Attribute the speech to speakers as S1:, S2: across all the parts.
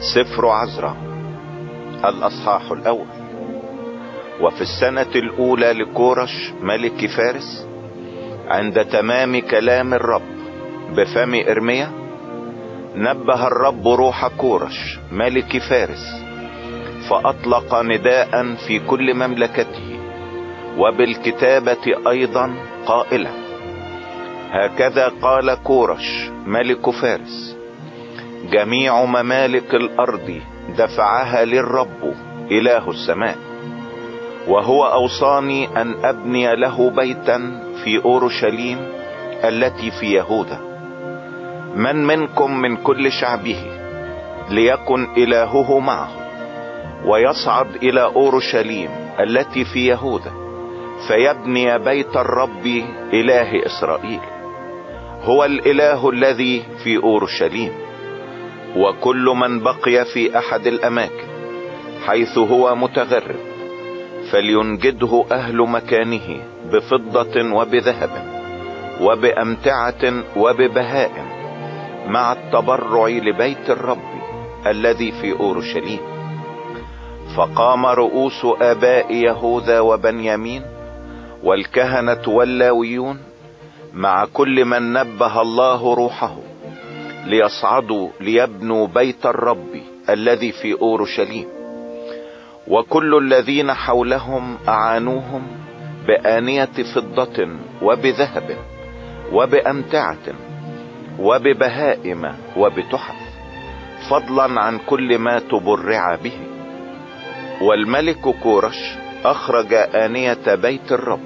S1: سفر عزرا الأصحاح الأول. وفي السنة الأولى لكورش ملك فارس عند تمام كلام الرب بفم إرميا نبه الرب روح كورش ملك فارس فأطلق نداء في كل مملكته وبالكتابة أيضا قائلا هكذا قال كورش ملك فارس جميع ممالك الأرض دفعها للرب إله السماء. وهو أوصاني أن أبني له بيتا في أورشليم التي في يهوذا. من منكم من كل شعبه ليكن إلهه معه ويصعد إلى أورشليم التي في يهوذا فيبني بيت الرب إله إسرائيل. هو الإله الذي في أورشليم. وكل من بقي في أحد الأماكن حيث هو متغرب فلينجده أهل مكانه بفضة وبذهب وبأمتعة وببهائم مع التبرع لبيت الرب الذي في أورشليم. فقام رؤوس آباء يهوذا وبنيامين والكهنة واللاويون مع كل من نبه الله روحه ليصعدوا ليبنوا بيت الرب الذي في أورشليم. وكل الذين حولهم أعانوهم بآنية فضة وبذهب وبأمتعة وببهائم وبتحف فضلا عن كل ما تبرع به. والملك كورش أخرج آنية بيت الرب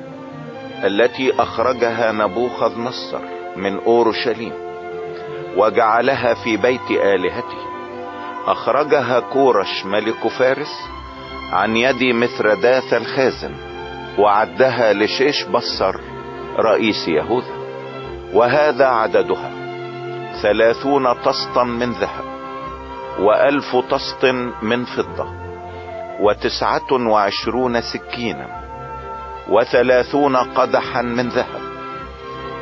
S1: التي أخرجها نبوخذ نصر من أورشليم. وجعلها في بيت آلهته. أخرجها كورش ملك فارس عن يد مثرداث الخازن وعدها لشيش بصر رئيس يهوذا. وهذا عددها ثلاثون طسطا من ذهب وألف طسط من فضة وتسعة وعشرون سكينا وثلاثون قدحا من ذهب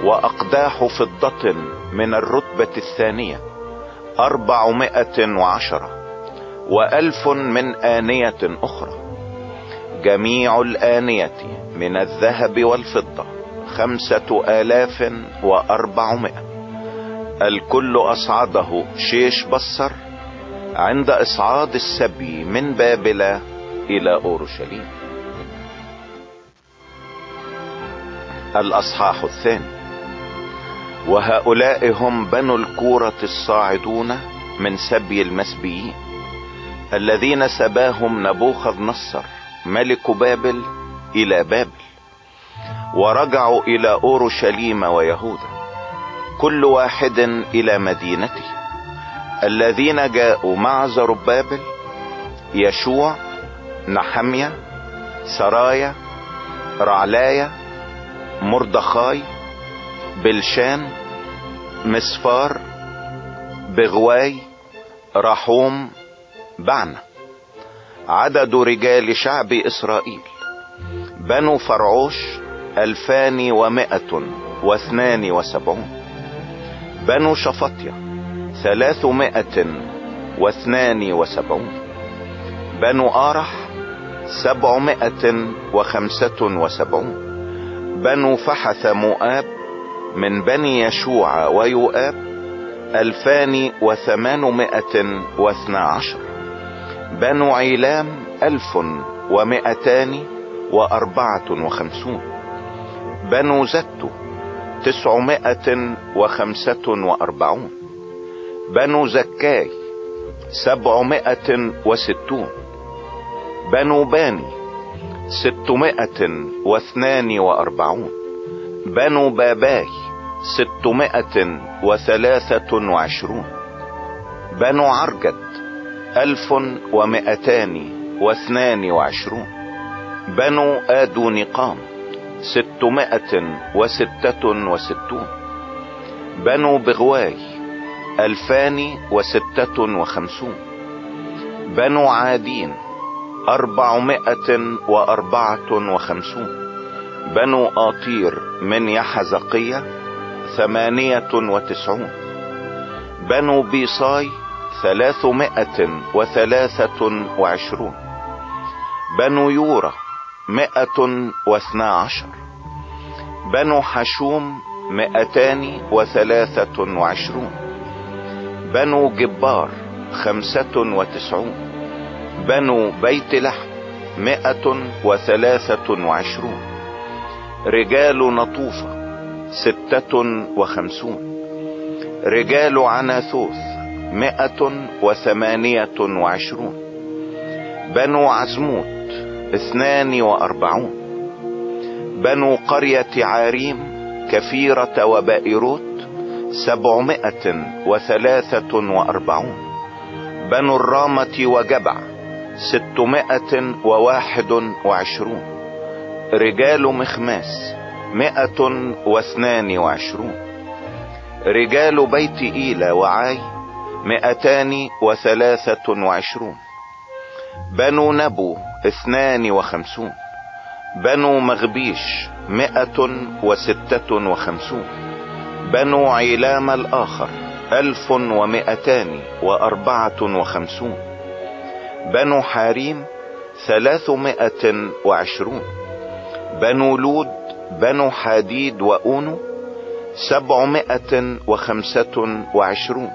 S1: وأقداح فضة من الرتبة الثانية أربعمائة وعشرة وألف من آنية أخرى. جميع الآنية من الذهب والفضة خمسة آلاف وأربعمائة. الكل أصعده شيش بصر عند إصعاد السبي من بابل إلى أورشليم. الأصحاح الثاني. وهؤلاء هم بنو الكورة الصاعدون من سبي المسبيين الذين سباهم نبوخذ نصر ملك بابل إلى بابل ورجعوا إلى أورشليم ويهوذا كل واحد إلى مدينته. الذين جاءوا مع زربابل يشوع نحمية سرايا رعلايا مردخاي بلشان مسفار بغواي رحوم بعنا عدد رجال شعب إسرائيل. بنو فرعوش ألفان ومائة واثنان وسبعون. بنو شفطية ثلاثمائة واثنان وسبعون. بنو آرح سبعمائة وخمسة وسبعون. بنو فحث مؤاب من بني يشوع ويؤاب ألفان وثمانمائة واثنى عشر. بنو عيلام ألف ومائتان وأربعة وخمسون. بنو زتو تسعمائة وخمسة وأربعون. بنو زكاي سبعمائة وستون. بنو باني ستمائة واثنان وأربعون. بنو باباي ستمائة وثلاثة وعشرون. بنو عرجد ألف ومائتان واثنان وعشرون. بنو آدو نقام ستمائة وستة وستون. بنو بغواي ألفان وستة وخمسون. بنو عادين أربعمائة وأربعة وخمسون. بنو آطير من يحزقية ثمانية وتسعون. بنو بيصاي ثلاثمائة وثلاثة وعشرون. بنو يورا مائة واثنا عشر. بنو حشوم مائتان وثلاثة وعشرون. بنو جبار خمسة وتسعون. بنو بيت لحم مائة وثلاثة وعشرون. رجال نطوفة ستة وخمسون. رجال عناثوث مائة وثمانية وعشرون. بنو عزموت اثنان وأربعون. بنو قرية عاريم كفيرة وبائروت سبعمائة وثلاثة وأربعون. بنو الرامة وجبع ستمائة وواحد وعشرون. رجال مخماس مائة واثنان وعشرون. رجال بيت إيلا وعاي مائتان وثلاثة وعشرون. بنو نبو اثنان وخمسون. بنو مغبيش مائة وستة وخمسون. بنو عيلام الآخر ألف ومائتان وأربعة وخمسون. بنو حاريم ثلاثمائة وعشرون. بنو لود بنو حديد وأونو سبعمائة وخمسة وعشرون.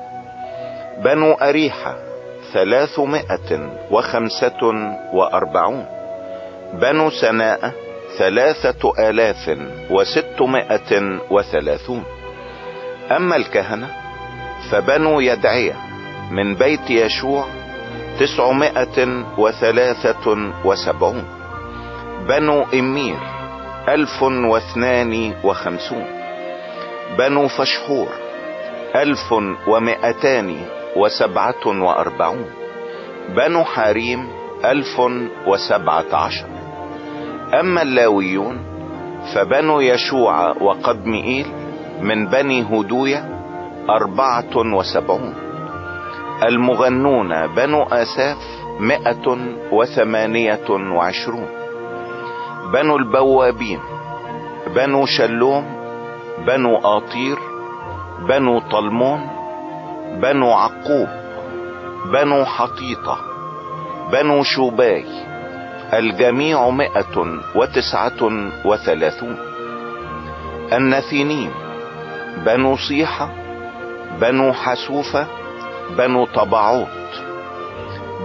S1: بنو أريحة ثلاثمائة وخمسة وأربعون. بنو سناء ثلاثة آلاف وستمائة وثلاثون. أما الكهنة فبنو يدعية من بيت يشوع تسعمائة وثلاثة وسبعون. بنو إمير ألف واثنان وخمسون. بنو فشحور ألف ومائتان وسبعة وأربعون. بنو حريم ألف وسبعة عشر. أما اللاويون فبنو يشوع وقدمئيل من بني هدوية أربعة وسبعون. المغنون بنو آساف مائة وثمانية وعشرون. بنو البوابين بنو شلوم بنو آطير بنو طلمون بنو عقوب بنو حطيطة بنو شوباي الجميع مئة وتسعة وثلاثون النثينيم بنو صيحة بنو حسوفة بنو طبعوت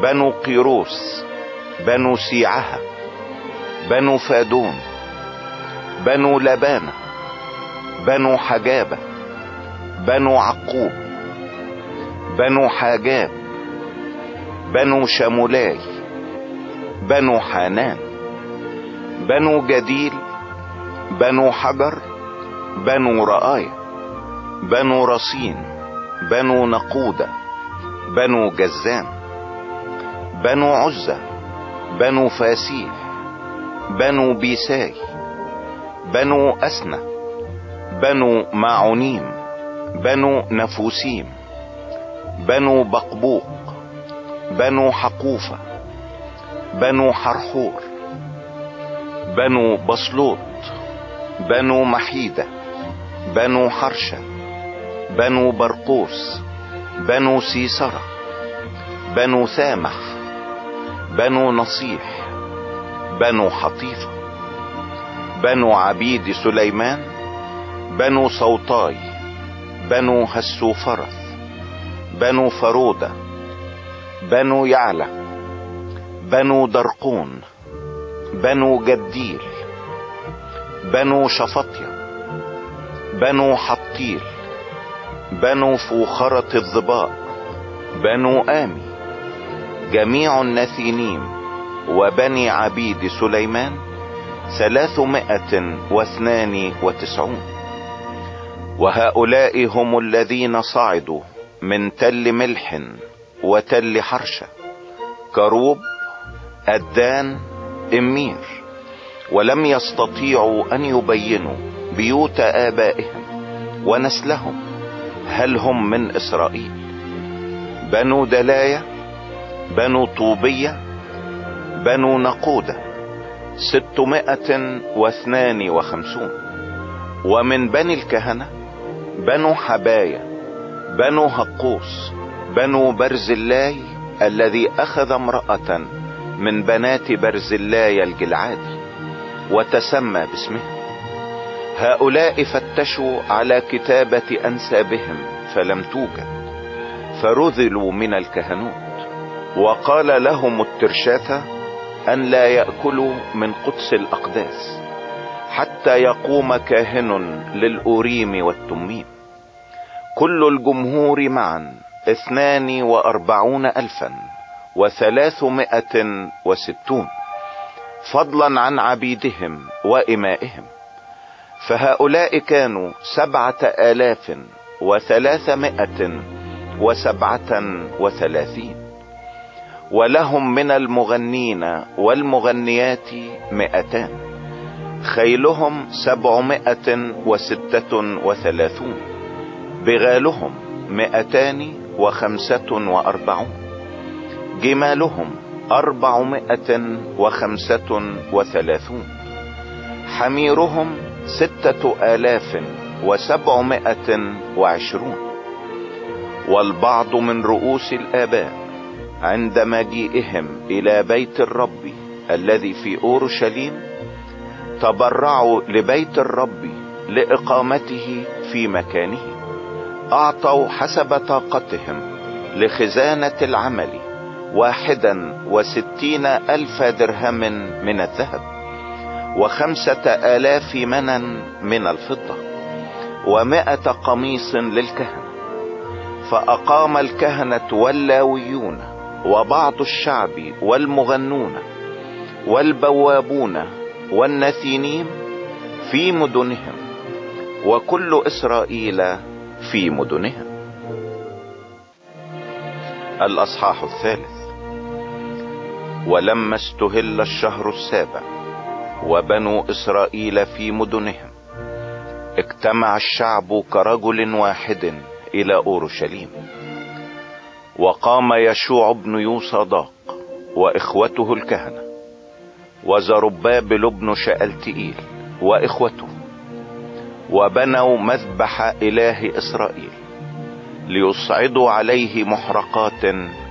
S1: بنو قيروس بنو سيعها بنو فادون بنو لبانة بنو حجابة بنو عقوب بنو حاجاب بنو شمولاي بنو حانان بنو جديل بنو حجر بنو رآية بنو رصين بنو نقودة بنو جزام بنو عزة بنو فاسيح بنو بيساي بنو أسنة بنو معونيم بنو نفوسيم بنو بقبوق بنو حقوفة بنو حرحور بنو بصلوط بنو محيدة بنو حرشة بنو برقوس بنو سيسرة بنو سامح بنو نصيح بنو حطيفة بنو عبيد سليمان بنو صوتاي بنو هسوفرث بنو فرودة بنو يعلى بنو درقون بنو جديل بنو شفطية بنو حطيل بنو فوخرة الظباء بنو آمي جميع النثينيم وبني عبيد سليمان ثلاثمائة واثنان وتسعون. وهؤلاء هم الذين صعدوا من تل ملح وتل حرشة كروب الدان إمير ولم يستطيعوا أن يبينوا بيوت آبائهم ونسلهم هل هم من إسرائيل؟ بنو دلاية بنو طوبية بنو نقودة ستمائة واثنان وخمسون. ومن بني الكهنة بنو حباية بنو هقوس بنو برزلاي الذي أخذ امرأة من بنات برزلاي الجلعادي وتسمى باسمه. هؤلاء فتشوا على كتابة أنسابهم فلم توجد فرذلوا من الكهنوت. وقال لهم الترشاثة أن لا يأكلوا من قدس الأقداس حتى يقوم كاهن للأوريم والتميم. كل الجمهور معا اثنان وأربعون الفا وثلاثمائة وستون فضلا عن عبيدهم وإمائهم. فهؤلاء كانوا سبعة آلاف وثلاثمائة وسبعة وثلاثين. ولهم من المغنين والمغنيات مئتان خيلهم سبعمائة وستة وثلاثون بغالهم مئتان وخمسة وأربعون جمالهم أربعمائة وخمسة وثلاثون حميرهم ستة آلاف وسبعمائة وعشرون والبعض من رؤوس الآباء عند مجيئهم إلى بيت الرب الذي في أورشليم تبرعوا لبيت الرب لإقامته في مكانه. أعطوا حسب طاقتهم لخزانة العمل واحدا وستين ألف درهم من الذهب وخمسة آلاف منا من الفضة ومائة قميص للكهنة. فأقام الكهنة واللاويون وبعض الشعب والمغنون والبوابون والنثينين في مدنهم وكل إسرائيل في مدنهم. الأصحاح الثالث. ولما استهل الشهر السابع وبنو إسرائيل في مدنهم اجتمع الشعب كرجل واحد إلى أورشليم. وقام يشوع بن يوصداق وإخوته الكهنة وزربابل بن شألتئيل وإخوته وبنوا مذبح إله إسرائيل ليصعدوا عليه محرقات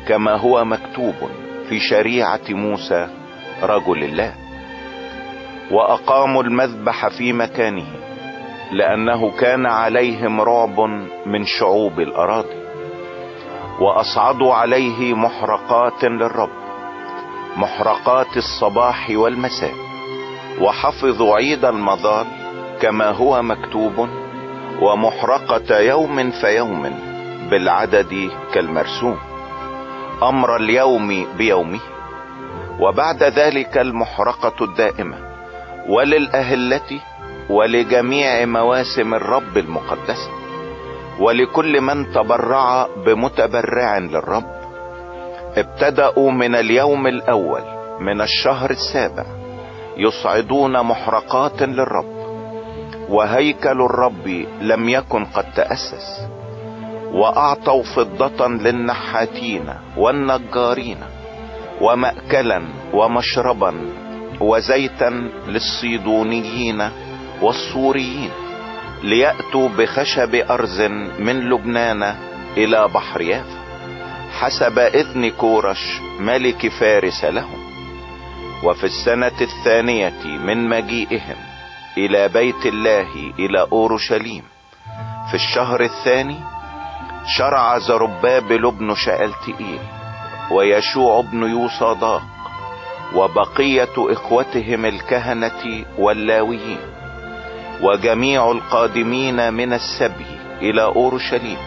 S1: كما هو مكتوب في شريعة موسى رجل الله. وأقاموا المذبح في مكانه لأنه كان عليهم رعب من شعوب الأراضي. واصعدوا عليه محرقات للرب محرقات الصباح والمساء وحفظوا عيد المظال كما هو مكتوب ومحرقة يوم فيوم بالعدد كالمرسوم أمر اليوم بيومه. وبعد ذلك المحرقة الدائمة وللأهلة ولجميع مواسم الرب المقدسة. ولكل من تبرع بمتبرع للرب. ابتدأوا من اليوم الأول من الشهر السابع يصعدون محرقات للرب وهيكل الرب لم يكن قد تأسس وأعطوا فضة للنحاتين والنجارين ومأكلا ومشربا وزيتا للصيدونيين والسوريين. ليأتوا بخشب أرز من لبنان إلى بحر يافا حسب إذن كورش ملك فارس لهم. وفي السنة الثانية من مجيئهم إلى بيت الله إلى أورشليم في الشهر الثاني شرع زربابل بن شألتئيل ويشوع بن يوصاداق وبقية إخوتهم الكهنة واللاويين. وجميع القادمين من السبي إلى أورشليم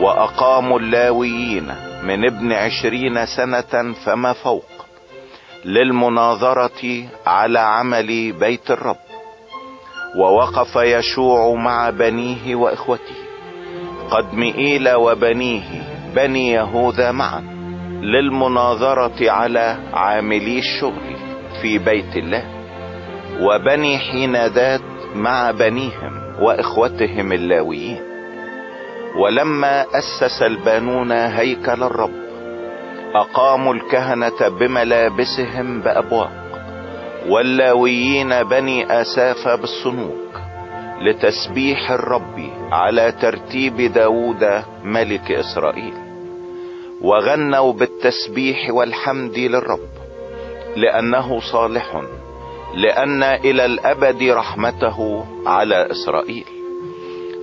S1: واقاموا اللاويين من ابن عشرين سنة فما فوق للمناظرة على عمل بيت الرب. ووقف يشوع مع بنيه وإخوته قد مئيل وبنيه بني يهوذا معا للمناظرة على عاملي الشغل في بيت الله. وبني حينادات مع بنيهم وإخوتهم اللاويين. ولما أسس البانون هيكل الرب أقاموا الكهنة بملابسهم بأبواق واللاويين بني آساف بالصنوك لتسبيح الرب على ترتيب داود ملك إسرائيل. وغنوا بالتسبيح والحمد للرب لأنه صالح لأن إلى الأبد رحمته على إسرائيل.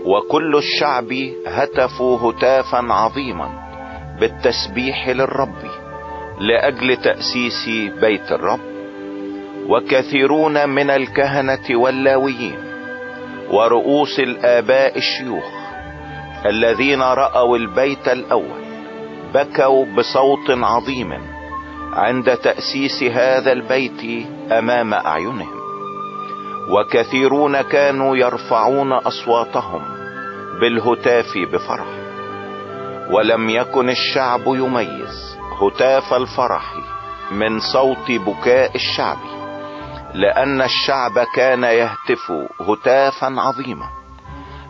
S1: وكل الشعب هتفوا هتافا عظيما بالتسبيح للرب لأجل تأسيس بيت الرب. وكثيرون من الكهنة واللاويين ورؤوس الآباء الشيوخ الذين رأوا البيت الأول بكوا بصوت عظيم عند تأسيس هذا البيت أمام أعينهم. وكثيرون كانوا يرفعون أصواتهم بالهتاف بفرح. ولم يكن الشعب يميز هتاف الفرح من صوت بكاء الشعب لأن الشعب كان يهتف هتافا عظيما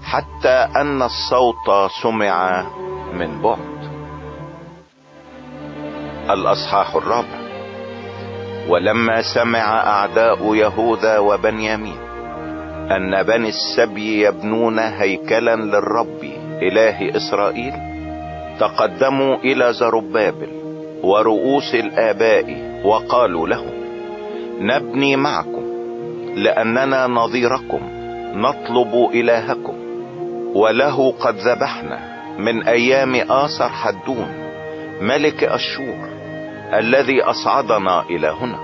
S1: حتى أن الصوت سمع من بعد. الأصحاح الرابع. ولما سمع أعداء يهوذا وبنيامين أن بني السبي يبنون هيكلا للرب إله إسرائيل تقدموا إلى زربابل ورؤوس الآباء وقالوا له نبني معكم لأننا نظيركم نطلب إلهكم وله قد ذبحنا من أيام آثر حدون ملك أشور. الذي أصعدنا إلى هنا.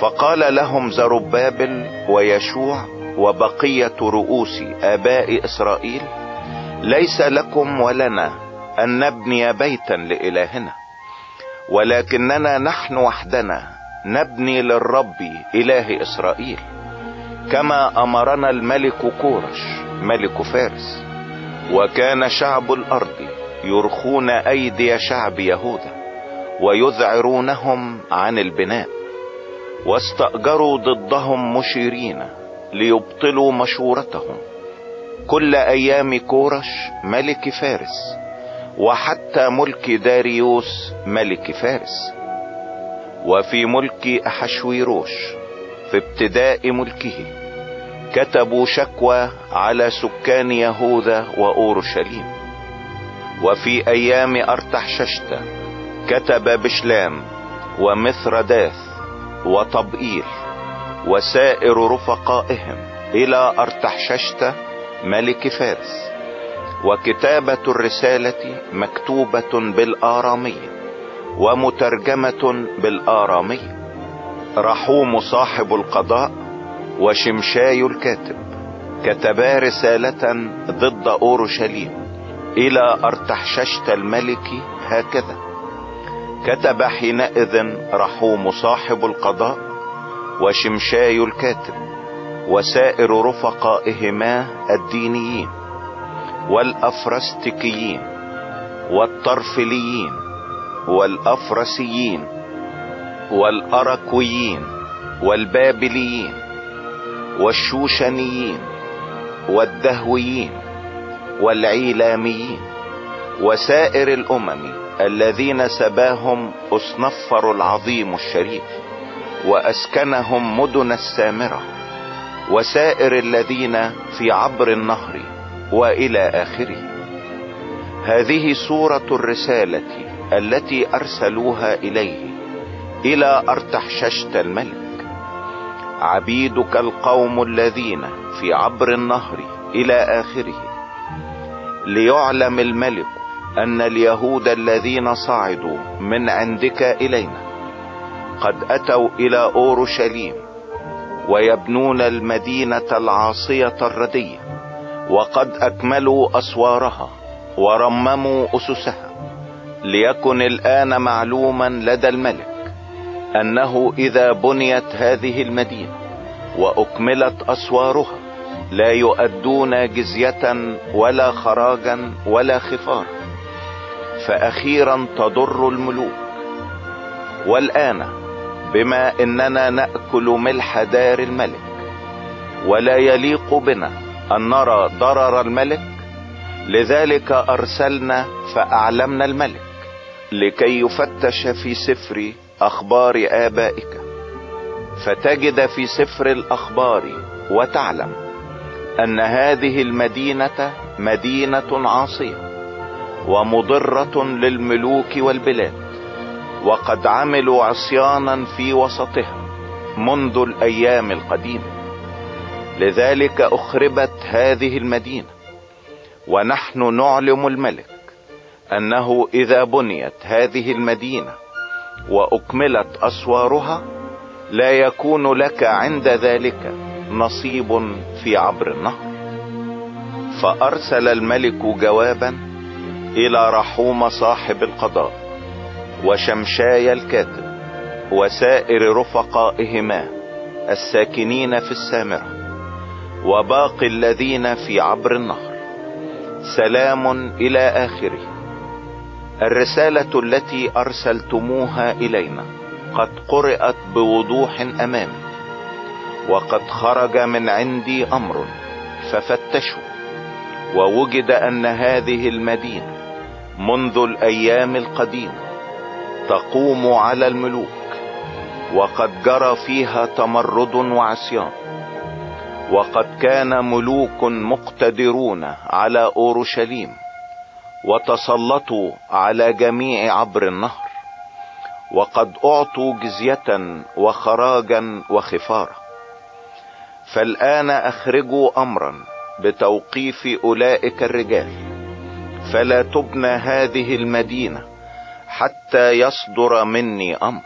S1: فقال لهم زربابل ويشوع وبقية رؤوس آباء إسرائيل ليس لكم ولنا أن نبني بيتا لإلهنا ولكننا نحن وحدنا نبني للرب إله إسرائيل كما أمرنا الملك كورش ملك فارس وكان شعب الأرض يرخون أيدي شعب يهوذا. ويذعرونهم عن البناء واستأجروا ضدهم مشيرين ليبطلوا مشورتهم. كل أيام كورش ملك فارس وحتى ملك داريوس ملك فارس. وفي ملك أحشويروش في ابتداء ملكه كتبوا شكوى على سكان يهوذا وأورشليم. وفي أيام أرتحششتا كتب بشلام ومثرداث وطبئيل وسائر رفقائهم إلى ارتحششتا ملك فارس. وكتابة الرسالة مكتوبة بالآرامية ومترجمة بالآرامية. رحوم صاحب القضاء وشمشاي الكاتب كتبا رسالة ضد أورشليم إلى أرتحششت الملك هكذا. كتب حينئذ رحوم صاحب القضاء وشمشاي الكاتب وسائر رفقائهما الدينيين والافرستكيين والطرفليين والأفرسيين والاراكويين والبابليين والشوشنيين والدهويين والعيلاميين وسائر الأمم الذين سباهم أصنفر العظيم الشريف وأسكنهم مدن السامرة وسائر الذين في عبر النهر وإلى آخره. هذه صورة الرسالة التي أرسلوها إليه إلى أرتحششت الملك. عبيدك القوم الذين في عبر النهر إلى آخره ليعلم الملك أن اليهود الذين صعدوا من عندك إلينا. قد أتوا إلى أورشليم ويبنون المدينة العاصية الردية وقد أكملوا أسوارها ورمموا أسسها. ليكن الآن معلوما لدى الملك أنه إذا بنيت هذه المدينة وأكملت أسوارها لا يؤدون جزية ولا خراجا ولا خفارا. فاخيرا تضر الملوك. والآن بما إننا نأكل ملح دار الملك ولا يليق بنا أن نرى ضرر الملك لذلك أرسلنا فأعلمنا الملك لكي يفتش في سفر أخبار آبائك. فتجد في سفر الأخبار وتعلم أن هذه المدينة مدينة عاصية. ومضرة للملوك والبلاد وقد عملوا عصيانا في وسطها منذ الأيام القديمة. لذلك أخربت هذه المدينة ونحن نعلم الملك أنه إذا بنيت هذه المدينة وأكملت أسوارها لا يكون لك عند ذلك نصيب في عبر النهر. فأرسل الملك جوابا إلى رحوم صاحب القضاء وشمشاي الكاتب وسائر رفقائهما الساكنين في السامرة وباقي الذين في عبر النهر. سلام إلى آخره. الرسالة التي أرسلتموها إلينا قد قرأت بوضوح أمامي وقد خرج من عندي أمر ففتشوا ووجد أن هذه المدينة منذ الأيام القديمة تقوم على الملوك وقد جرى فيها تمرد وعصيان وقد كان ملوك مقتدرون على أورشليم وتسلطوا على جميع عبر النهر وقد أعطوا جزية وخراجا وخفارة. فالآن أخرجوا امرا بتوقيف أولئك الرجال. فلا تبنى هذه المدينة حتى يصدر مني أمر.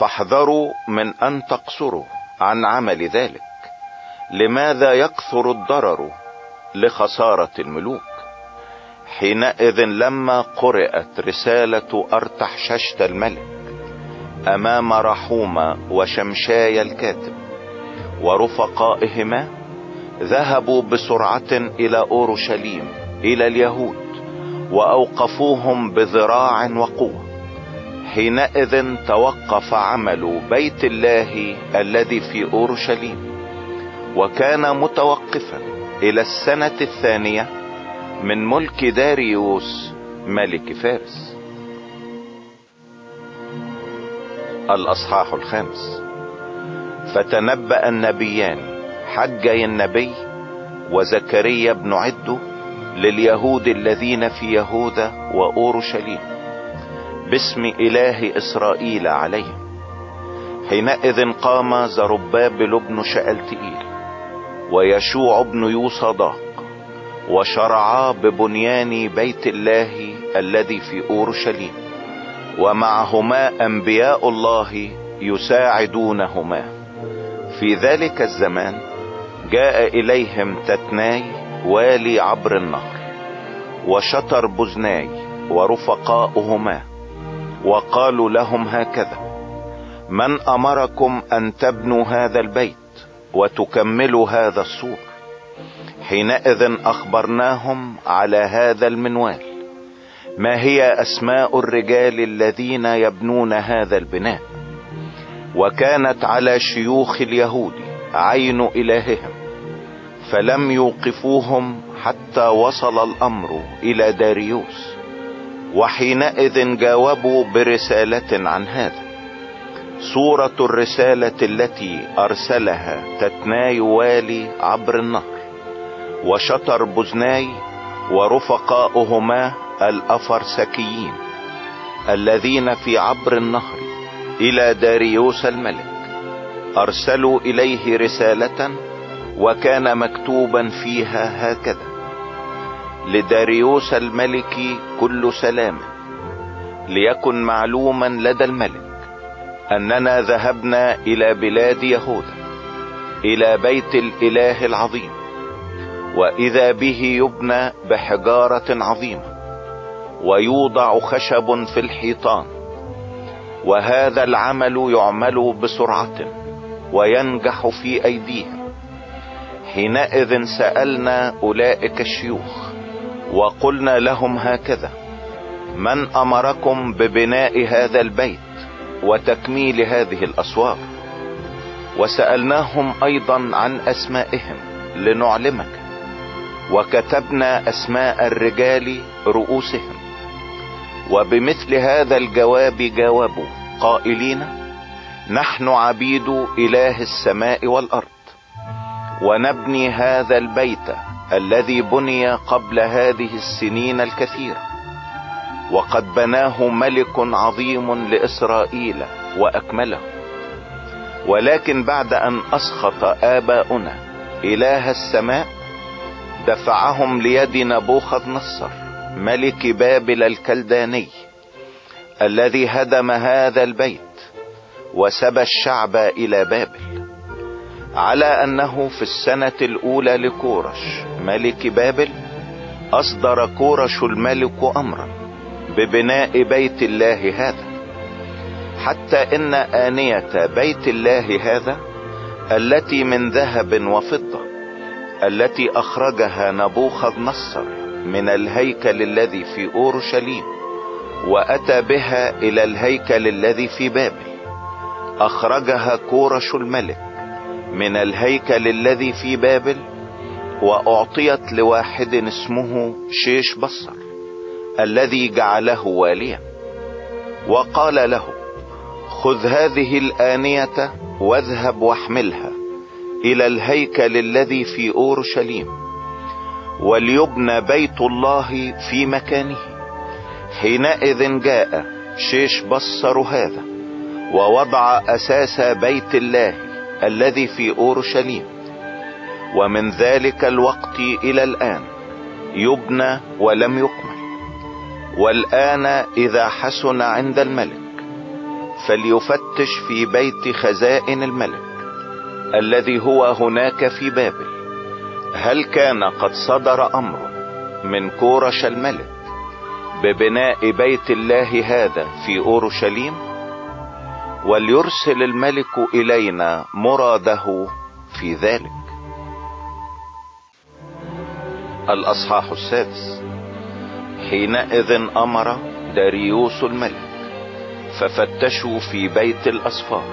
S1: فاحذروا من أن تقصروا عن عمل ذلك. لماذا يكثر الضرر لخسارة الملوك؟ حينئذ لما قرأت رسالة ارتحششت الملك أمام رحومة وشمشاي الكاتب ورفقائهما ذهبوا بسرعة إلى أورشليم إلى اليهود وأوقفوهم بذراع وقوة. حينئذ توقف عمل بيت الله الذي في أورشليم. وكان متوقفا إلى السنة الثانية من ملك داريوس ملك فارس. الأصحاح الخامس. فتنبأ النبيان حجي النبي وزكريا بن عدو لليهود الذين في يهوذا وأورشليم باسم إله إسرائيل عليهم. حينئذ قام زربابل بن شألتئيل ويشوع بن يوصداق وشرعا ببنيان بيت الله الذي في أورشليم ومعهما أنبياء الله يساعدونهما. في ذلك الزمان جاء إليهم تتناي والي عبر النهر وشطر بزناي ورفقاؤهما وقالوا لهم هكذا من أمركم أن تبنوا هذا البيت وتكملوا هذا السور؟ حينئذ أخبرناهم على هذا المنوال ما هي أسماء الرجال الذين يبنون هذا البناء؟ وكانت على شيوخ اليهود عين إلههم فلم يوقفوهم حتى وصل الأمر إلى داريوس وحينئذ جاوبوا برسالة عن هذا. صورة الرسالة التي أرسلها تتناي والي عبر النهر وشطر بزناي ورفقاؤهما الأفرسكيين الذين في عبر النهر إلى داريوس الملك أرسلوا إليه رسالة وكان مكتوبا فيها هكذا لداريوس الملك كل سلام ليكن معلوما لدى الملك أننا ذهبنا إلى بلاد يهوذا إلى بيت الإله العظيم وإذا به يبنى بحجارة عظيمة ويوضع خشب في الحيطان وهذا العمل يعمل بسرعة وينجح في ايديهم حينئذ سألنا أولئك الشيوخ وقلنا لهم هكذا من أمركم ببناء هذا البيت وتكميل هذه الأسوار؟ وسألناهم أيضا عن أسمائهم لنعلمك وكتبنا أسماء الرجال رؤوسهم وبمثل هذا الجواب جاوبوا قائلين نحن عبيد إله السماء والأرض. ونبني هذا البيت الذي بني قبل هذه السنين الكثيرة وقد بناه ملك عظيم لإسرائيل وأكمله. ولكن بعد أن اسخط آباؤنا إله السماء دفعهم ليد نبوخذ نصر ملك بابل الكلداني الذي هدم هذا البيت وسبى الشعب إلى بابل. على أنه في السنة الأولى لكورش ملك بابل أصدر كورش الملك امرا ببناء بيت الله هذا. حتى إن آنية بيت الله هذا التي من ذهب وفضة التي أخرجها نبوخذ نصر من الهيكل الذي في أورشليم وأتى بها إلى الهيكل الذي في بابل أخرجها كورش الملك. من الهيكل الذي في بابل وأعطيت لواحد اسمه شيش بصر الذي جعله واليا. وقال له خذ هذه الآنية واذهب واحملها إلى الهيكل الذي في أورشليم وليبنى بيت الله في مكانه. حينئذ جاء شيش بصر هذا ووضع أساس بيت الله الذي في أورشليم. ومن ذلك الوقت إلى الآن يبنى ولم يكمل. والآن إذا حسن عند الملك فليفتش في بيت خزائن الملك الذي هو هناك في بابل. هل كان قد صدر أمر من كورش الملك ببناء بيت الله هذا في أورشليم؟ وليرسل الملك إلينا مراده في ذلك. الأصحاح السادس. حينئذ أمر داريوس الملك ففتشوا في بيت الاسفار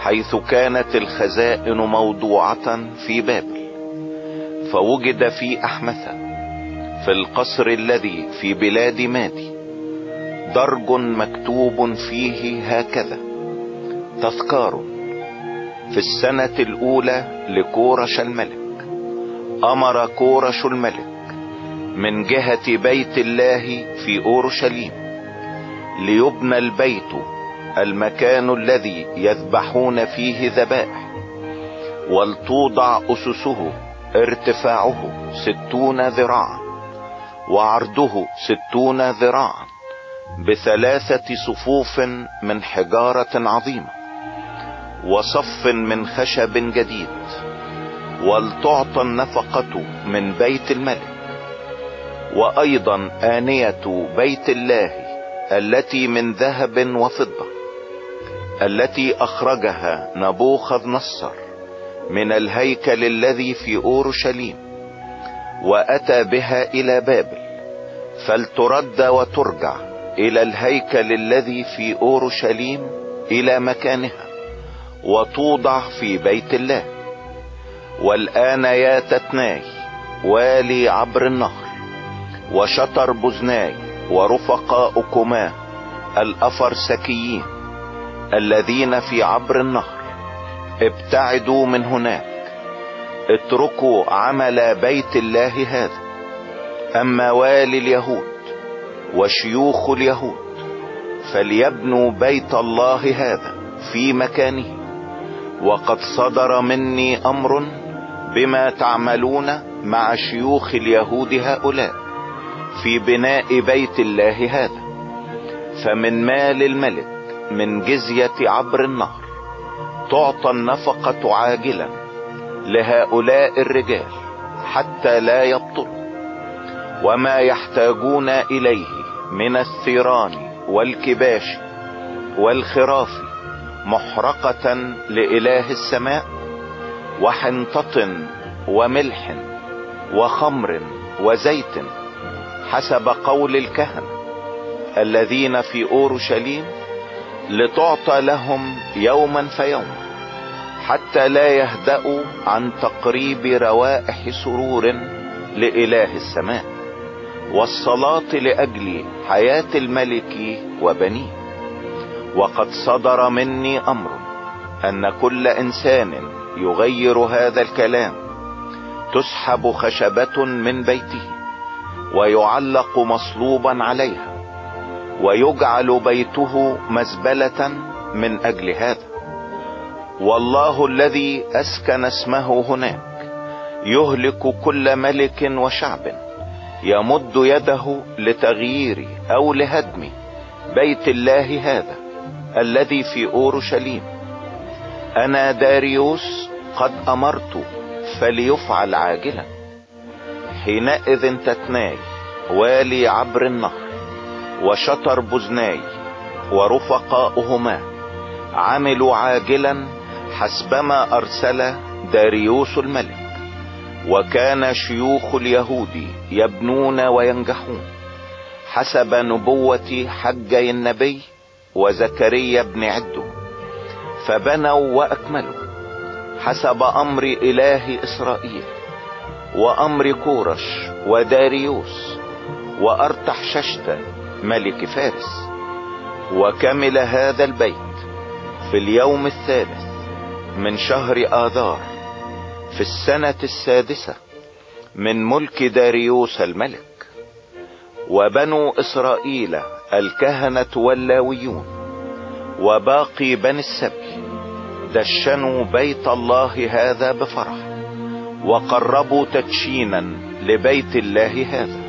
S1: حيث كانت الخزائن موضوعة في بابل فوجد في احمثة في القصر الذي في بلاد مادي درج مكتوب فيه هكذا تذكار في السنة الأولى لكورش الملك. أمر كورش الملك من جهة بيت الله في أورشليم ليبنى البيت المكان الذي يذبحون فيه ذبائح ولتوضع أسسه ارتفاعه ستون ذراعا وعرضه ستون ذراعا بثلاثة صفوف من حجارة عظيمة. وصف من خشب جديد ولتعطى النفقة من بيت الملك وأيضا آنية بيت الله التي من ذهب وفضة التي أخرجها نبوخذ نصر من الهيكل الذي في أورشليم وأتى بها إلى بابل فلترد وترجع إلى الهيكل الذي في أورشليم إلى مكانها. وتوضع في بيت الله. والآن يا تتناي والي عبر النهر وشطر بزناي ورفقاؤكما الافرسكيين الذين في عبر النهر. ابتعدوا من هناك اتركوا عمل بيت الله هذا. أما والي اليهود وشيوخ اليهود فليبنوا بيت الله هذا في مكانه. وقد صدر مني أمر بما تعملون مع شيوخ اليهود هؤلاء في بناء بيت الله هذا. فمن مال الملك من جزية عبر النهر تعطى النفقة عاجلا لهؤلاء الرجال حتى لا يبطلوا. وما يحتاجون إليه من الثيران والكباش والخراف محرقة لإله السماء وحنطة وملح وخمر وزيت حسب قول الكهنة الذين في أورشليم لتعطى لهم يوما فيوما حتى لا يهدأوا عن تقريب روائح سرور لإله السماء والصلاة لأجل حياة الملك وبنيه. وقد صدر مني أمر أن كل إنسان يغير هذا الكلام تسحب خشبة من بيته ويعلق مصلوبا عليها ويجعل بيته مزبلة من أجل هذا. والله الذي أسكن اسمه هناك يهلك كل ملك وشعب يمد يده لتغيير أو لهدم بيت الله هذا. الذي في أورشليم. أنا داريوس قد أمرت فليفعل عاجلا. حينئذ تتناي والي عبر النهر وشطر بزناي ورفقاؤهما عملوا عاجلا حسبما أرسل داريوس الملك. وكان شيوخ اليهود يبنون وينجحون. حسب نبوة حجي النبي وزكريا بن عدو فبنوا وأكملوا حسب أمر إله إسرائيل وأمر كورش وداريوس وأرتحششت ملك فارس وكمل هذا البيت في اليوم الثالث من شهر آذار في السنة السادسة من ملك داريوس الملك وبنو إسرائيل الكهنة واللاويون وباقي بني السبي دشنوا بيت الله هذا بفرح وقربوا تدشينا لبيت الله هذا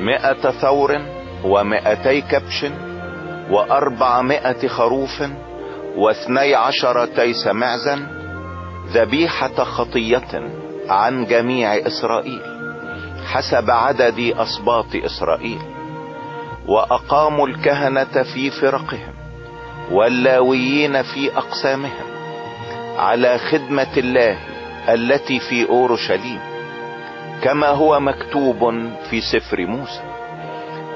S1: مئة ثور ومئتي كبش وأربعمائة خروف واثني عشر تيس معزا ذبيحة خطية عن جميع إسرائيل حسب عدد اسباط إسرائيل وأقاموا الكهنة في فرقهم واللاويين في أقسامهم على خدمة الله التي في أورشليم كما هو مكتوب في سفر موسى.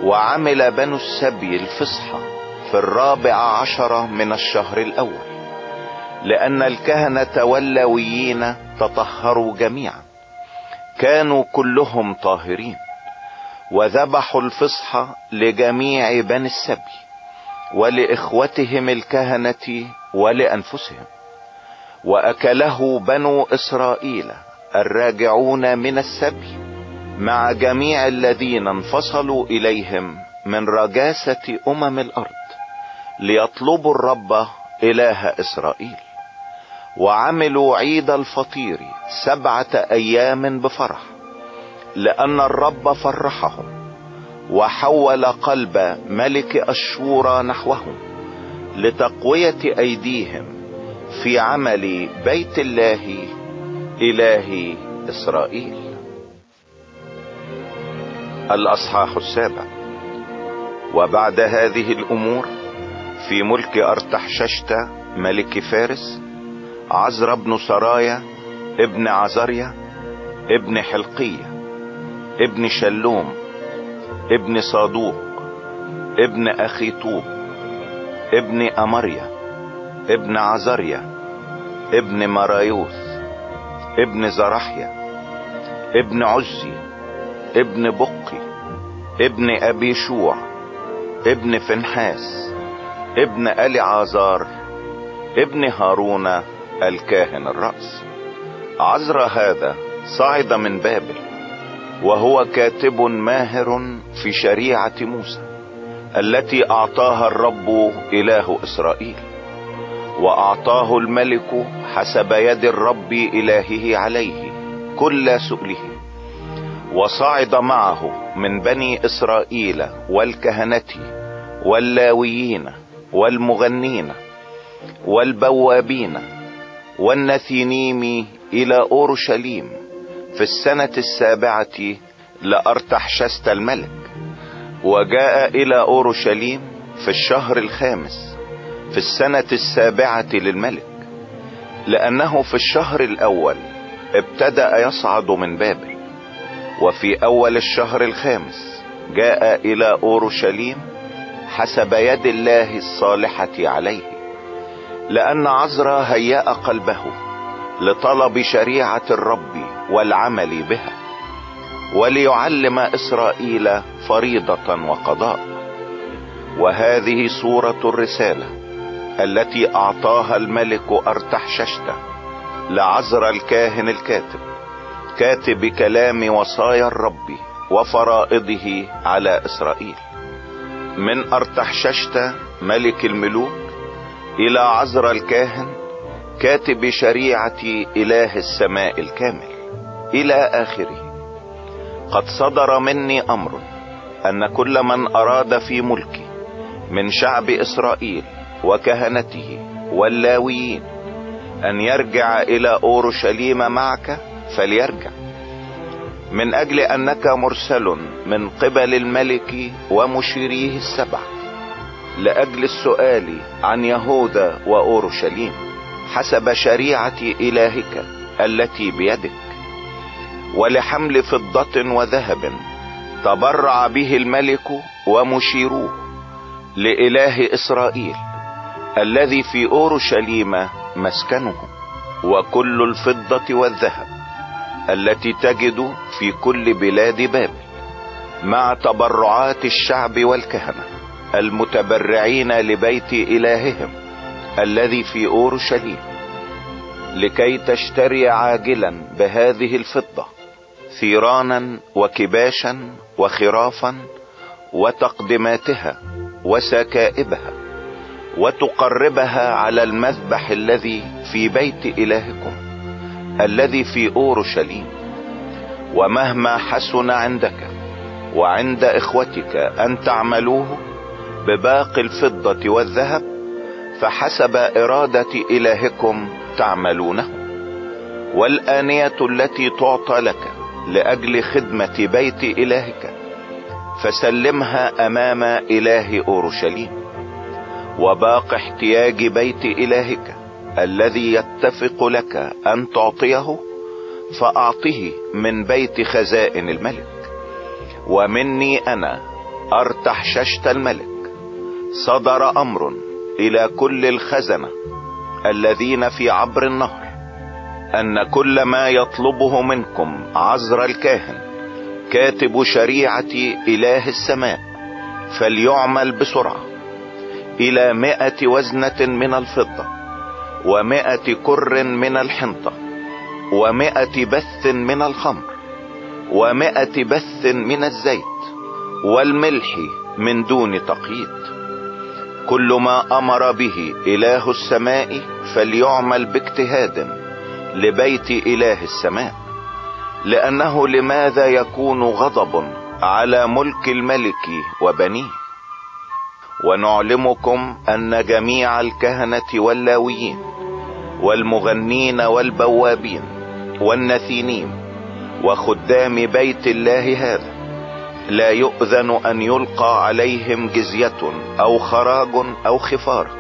S1: وعمل بنو السبي الفصحى في الرابع عشر من الشهر الأول لأن الكهنة واللويين تطهروا جميعا. كانوا كلهم طاهرين. وذبحوا الفصحى لجميع بني السبي ولإخوتهم الكهنة ولأنفسهم. وأكله بنو إسرائيل الراجعون من السبي مع جميع الذين انفصلوا إليهم من رجاسة أمم الأرض ليطلبوا الرب إله إسرائيل. وعملوا عيد الفطير سبعة أيام بفرح. لأن الرب فرحهم وحول قلب ملك أشور نحوهم لتقوية أيديهم في عمل بيت الله إله إسرائيل. الأصحاح السابع. وبعد هذه الأمور في ملك أرتحششت ملك فارس عزر بن سرايا ابن عزريا ابن حلقية. ابن شلوم ابن صادوق ابن أخي طوب ابن أمريا ابن عزريا ابن مرايوث ابن زرحيا ابن عزي ابن بقي ابن أبي شوع ابن فنحاس ابن ألي عازار ابن هارون الكاهن الرأس. عزرا هذا صعد من بابل. وهو كاتب ماهر في شريعة موسى التي أعطاها الرب إله إسرائيل وأعطاه الملك حسب يد الرب إلهه عليه كل سؤله وصعد معه من بني إسرائيل والكهنة واللاويين والمغنين والبوابين والنثينيم إلى أورشليم. في السنة السابعة لارتحشست الملك وجاء إلى أورشليم في الشهر الخامس في السنة السابعة للملك لأنه في الشهر الأول ابتدأ يصعد من بابل وفي أول الشهر الخامس جاء إلى أورشليم حسب يد الله الصالحة عليه لأن عزرا هيأ قلبه لطلب شريعة الرب والعمل بها وليعلم إسرائيل فريضة وقضاء. وهذه صورة الرسالة التي أعطاها الملك أرتحششت لعزر الكاهن الكاتب كاتب كلام وصايا الرب وفرائضه على إسرائيل. من أرتحششت ملك الملوك إلى عزر الكاهن كاتب شريعة إله السماء الكامل. إلى آخره. قد صدر مني أمر أن كل من أراد في ملكي من شعب إسرائيل وكهنته واللاويين أن يرجع إلى أورشليم معك فليرجع. من أجل أنك مرسل من قبل الملك ومشيريه السبع. لأجل السؤال عن يهوذا وأورشليم حسب شريعة إلهك التي بيدك. ولحمل فضة وذهب تبرع به الملك ومشيروه لإله إسرائيل الذي في أورشليم مسكنه. وكل الفضة والذهب التي تجد في كل بلاد بابل مع تبرعات الشعب والكهنة المتبرعين لبيت إلههم الذي في أورشليم لكي تشتري عاجلا بهذه الفضة. ثيرانا وكباشا وخرافا وتقدماتها وسكائبها وتقربها على المذبح الذي في بيت إلهكم الذي في أورشليم. ومهما حسن عندك وعند إخوتك أن تعملوه بباقي الفضة والذهب فحسب إرادة إلهكم تعملونه. والآنية التي تعطى لك لأجل خدمة بيت إلهك فسلمها أمام إله أورشليم وباقي احتياج بيت إلهك الذي يتفق لك أن تعطيه فأعطه من بيت خزائن الملك. ومني أنا أرتحششت الملك صدر أمر إلى كل الخزنة الذين في عبر النهر. أن كل ما يطلبه منكم عزر الكاهن كاتب شريعة إله السماء فليعمل بسرعة. إلى مائة وزنة من الفضة ومائة كر من الحنطة ومائة بث من الخمر ومائة بث من الزيت والملح من دون تقييد. كل ما أمر به إله السماء فليعمل باجتهاد. لبيت إله السماء لأنه لماذا يكون غضب على ملك الملك وبنيه. ونعلمكم أن جميع الكهنة واللاويين والمغنين والبوابين والنثينين وخدام بيت الله هذا لا يؤذن أن يلقى عليهم جزية أو خراج أو خفار.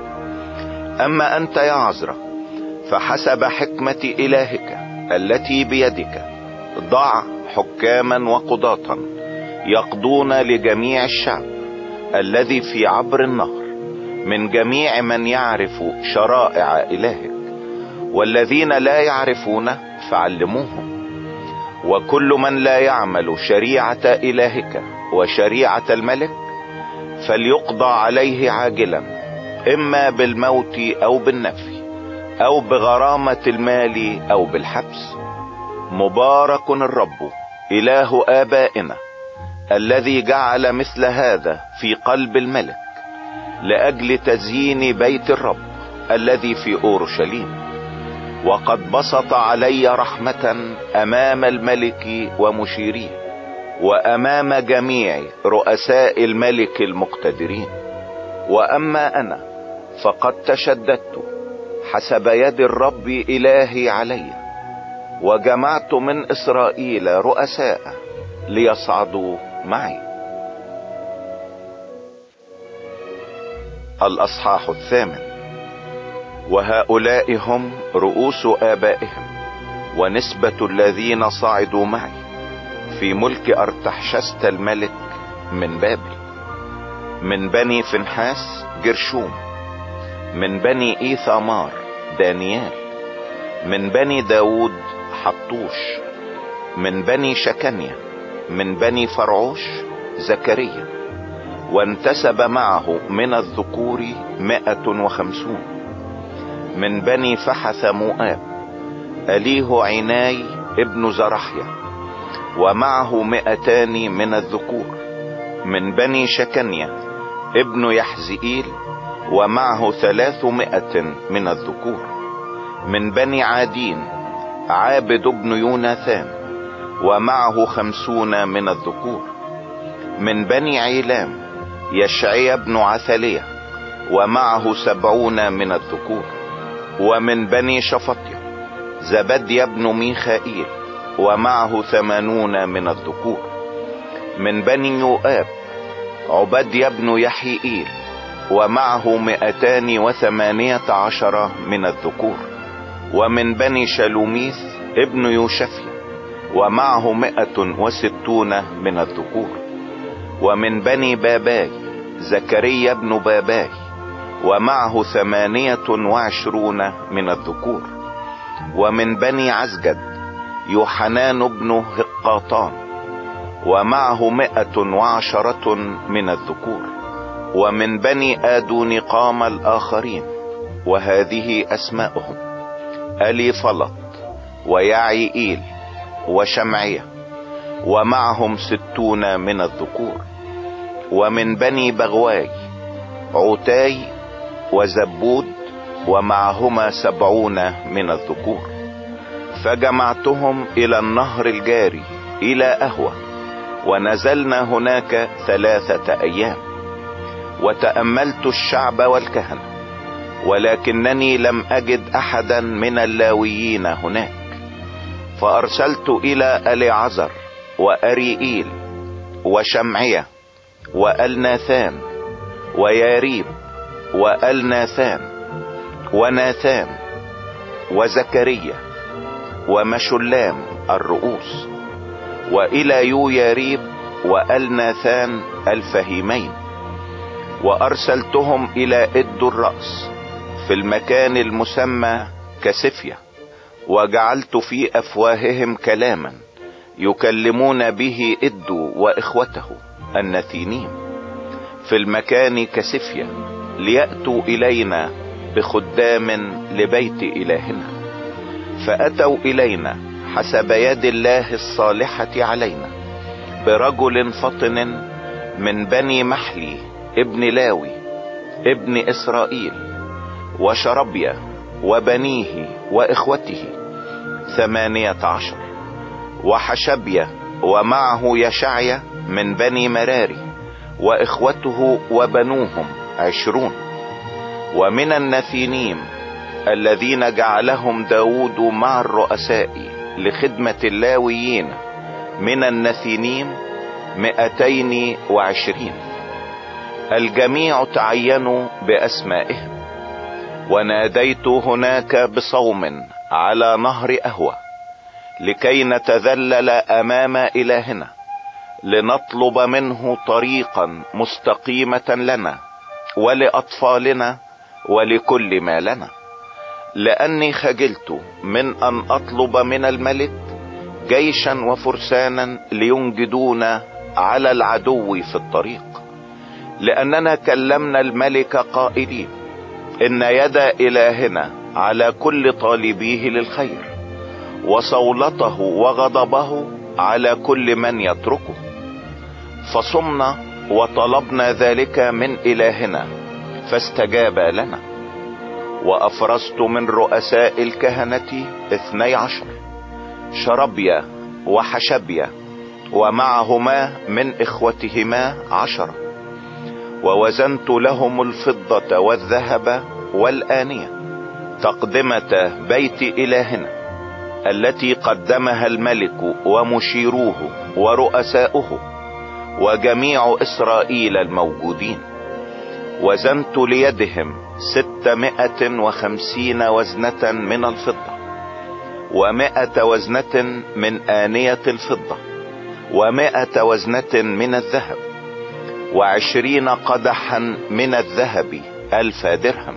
S1: أما أنت يا عزرا فحسب حكمة إلهك التي بيدك. ضع حكاما وقضاة يقضون لجميع الشعب الذي في عبر النهر من جميع من يعرف شرائع إلهك والذين لا يعرفون فعلموهم. وكل من لا يعمل شريعة إلهك وشريعة الملك فليقضى عليه عاجلا إما بالموت أو بالنفي. أو بغرامة المال أو بالحبس. مبارك الرب إله آبائنا الذي جعل مثل هذا في قلب الملك لأجل تزيين بيت الرب الذي في أورشليم. وقد بسط علي رحمة أمام الملك ومشيريه وأمام جميع رؤساء الملك المقتدرين. وأما أنا فقد تشددت حسب يد الرب إلهي علي وجمعت من إسرائيل رؤساء ليصعدوا معي. الأصحاح الثامن. وهؤلاء هم رؤوس آبائهم ونسبة الذين صعدوا معي في ملك أرتحشست الملك من بابل من بني فنحاس جرشوم. من بني إيثامار دانيال. من بني داود حطوش. من بني شكنيا. من بني فرعوش زكريا. وانتسب معه من الذكور مائة وخمسون. من بني فحث مؤاب أليه عناي ابن زرحيا. ومعه مئتان من الذكور. من بني شكنيا ابن يحزئيل ومعه ثلاثمائة من الذكور. من بني عادين عابد بن يوناثان ومعه خمسون من الذكور. من بني عيلام يشعي بن عثلية ومعه سبعون من الذكور. ومن بني شفطية زبدي بن ميخائيل ومعه ثمانون من الذكور. من بني يؤاب عبدي بن يحيئيل ومعه مئتان وثمانية عشر من الذكور. ومن بني شلوميث ابن يوشفيا ومعه مئة وستون من الذكور. ومن بني باباي زكريا بن باباي ومعه ثمانية وعشرون من الذكور. ومن بني عزجد يوحنان بن هقاطان ومعه مئة وعشرة من الذكور. ومن بني آدونقام الآخرين وهذه أسماؤهم ألي فلط ويعيئيل وشمعية ومعهم ستون من الذكور. ومن بني بغواي عتاي وزبود ومعهما سبعون من الذكور. فجمعتهم إلى النهر الجاري إلى أهوى ونزلنا هناك ثلاثة أيام. وتأملت الشعب والكهنة ولكنني لم أجد أحدا من اللاويين هناك. فأرسلت إلى اليعزر وأريئيل وشمعية والناثان وياريب والناثان وناثان وزكريا ومشلام الرؤوس وإلى يوياريب والناثان الفهيمين. وأرسلتهم إلى إد الرأس في المكان المسمى كسفيا وجعلت في أفواههم كلاما يكلمون به إد وإخوته النثينيم في المكان كسفيا ليأتوا إلينا بخدام لبيت إلهنا فأتوا إلينا حسب يد الله الصالحة علينا برجل فطن من بني محلي ابن لاوي ابن إسرائيل وشربيا وبنيه وإخوته ثمانية عشر. وحشبيا ومعه يشعيا من بني مراري وإخوته وبنوهم عشرون. ومن النثينيم الذين جعلهم داود مع الرؤساء لخدمة اللاويين من النثينيم مئتين وعشرين. الجميع تعينوا باسمائهم وناديت هناك بصوم على نهر أهوى لكي نتذلل أمام إلهنا لنطلب منه طريقا مستقيمة لنا ولأطفالنا ولكل ما لنا. لأني خجلت من أن أطلب من الملك جيشا وفرسانا لينجدون على العدو في الطريق. لأننا كلمنا الملك قائلين إن يد إلهنا على كل طالبيه للخير وصولته وغضبه على كل من يتركه. فصمنا وطلبنا ذلك من إلهنا فاستجاب لنا. وأفرزت من رؤساء الكهنة اثني عشر شربيا وحشبيا ومعهما من إخوتهما عشرة. ووزنت لهم الفضة والذهب والآنية تقدمة بيت إلهنا التي قدمها الملك ومشيروه ورؤساؤه وجميع إسرائيل الموجودين. وزنت ليدهم ستمائة وخمسين وزنة من الفضة ومائة وزنة من آنية الفضة ومائة وزنة من الذهب وعشرين قدحا من الذهب ألف درهم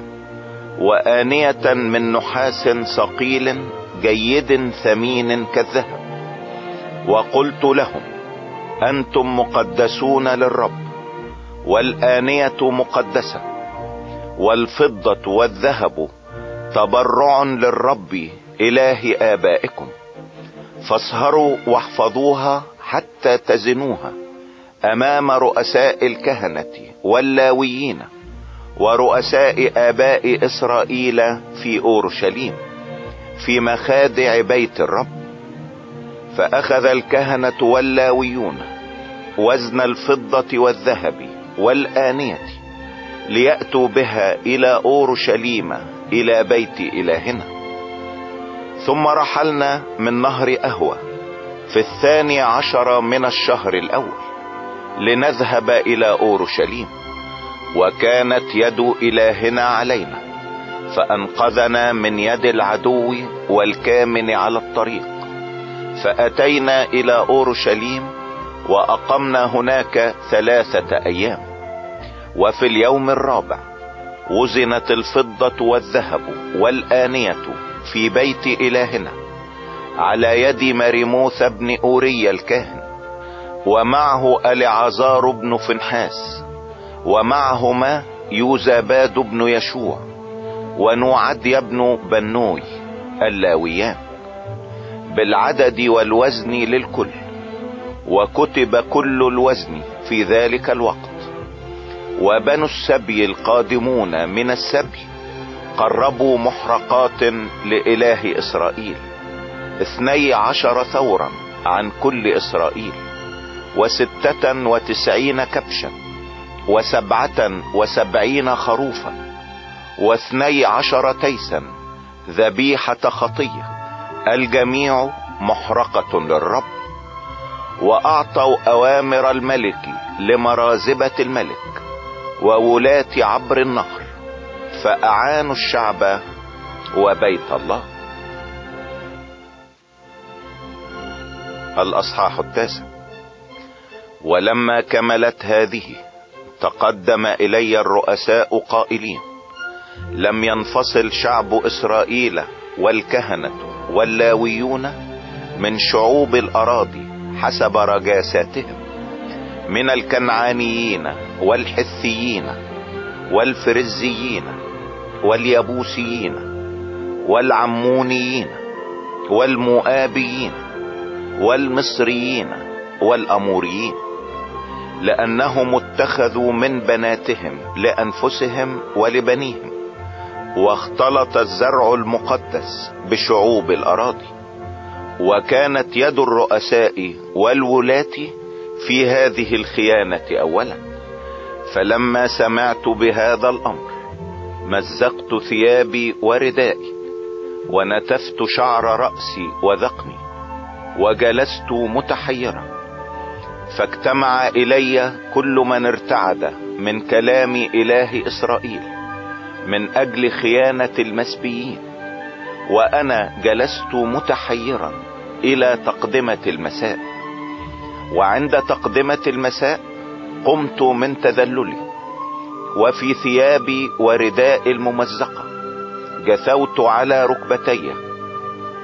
S1: وآنية من نحاس صقيل جيد ثمين كالذهب. وقلت لهم أنتم مقدسون للرب والآنية مقدسة والفضة والذهب تبرع للرب إله آبائكم. فاسهروا واحفظوها حتى تزنوها. أمام رؤساء الكهنة واللاويين ورؤساء آباء إسرائيل في أورشليم في مخادع بيت الرب فأخذ الكهنة واللاويون وزن الفضة والذهب والآنية ليأتوا بها إلى أورشليم إلى بيت إلهنا. ثم رحلنا من نهر أهوى في الثاني عشر من الشهر الأول. لنذهب إلى أورشليم. وكانت يد إلهنا علينا فأنقذنا من يد العدو والكامن على الطريق. فأتينا إلى أورشليم وأقمنا هناك ثلاثة أيام. وفي اليوم الرابع وزنت الفضة والذهب والآنية في بيت إلهنا على يد مريموث بن أوري الكاهن. ومعه العزار بن فنحاس ومعهما يوزاباد بن يشوع ونوعدي بن بنوي اللاويان بالعدد والوزن للكل وكتب كل الوزن في ذلك الوقت. وبنو السبي القادمون من السبي قربوا محرقات لإله إسرائيل اثني عشر ثورا عن كل إسرائيل. وستة وتسعين كبشا وسبعة وسبعين خروفا واثني عشر تيسا ذبيحة خطية. الجميع محرقة للرب وأعطوا أوامر الملك لمرازبة الملك وولاة عبر النهر فأعانوا الشعب وبيت الله. الأصحاح التاسع. ولما كملت هذه تقدم إلي الرؤساء قائلين لم ينفصل شعب إسرائيل والكهنة واللاويون من شعوب الأراضي حسب رجاساتهم من الكنعانيين والحثيين والفرزيين واليبوسيين والعمونيين والمؤابيين والمصريين والأموريين. لأنهم اتخذوا من بناتهم لأنفسهم ولبنيهم واختلط الزرع المقدس بشعوب الأراضي وكانت يد الرؤساء والولاة في هذه الخيانة اولا. فلما سمعت بهذا الأمر مزقت ثيابي وردائي ونتفت شعر رأسي وذقني وجلست متحيرا. فاجتمع إلي كل من ارتعد من كلام إله إسرائيل من أجل خيانة المسبيين وأنا جلست متحيرا إلى تقدمة المساء. وعند تقدمة المساء قمت من تذللي وفي ثيابي ورداء الممزقة جثوت على ركبتي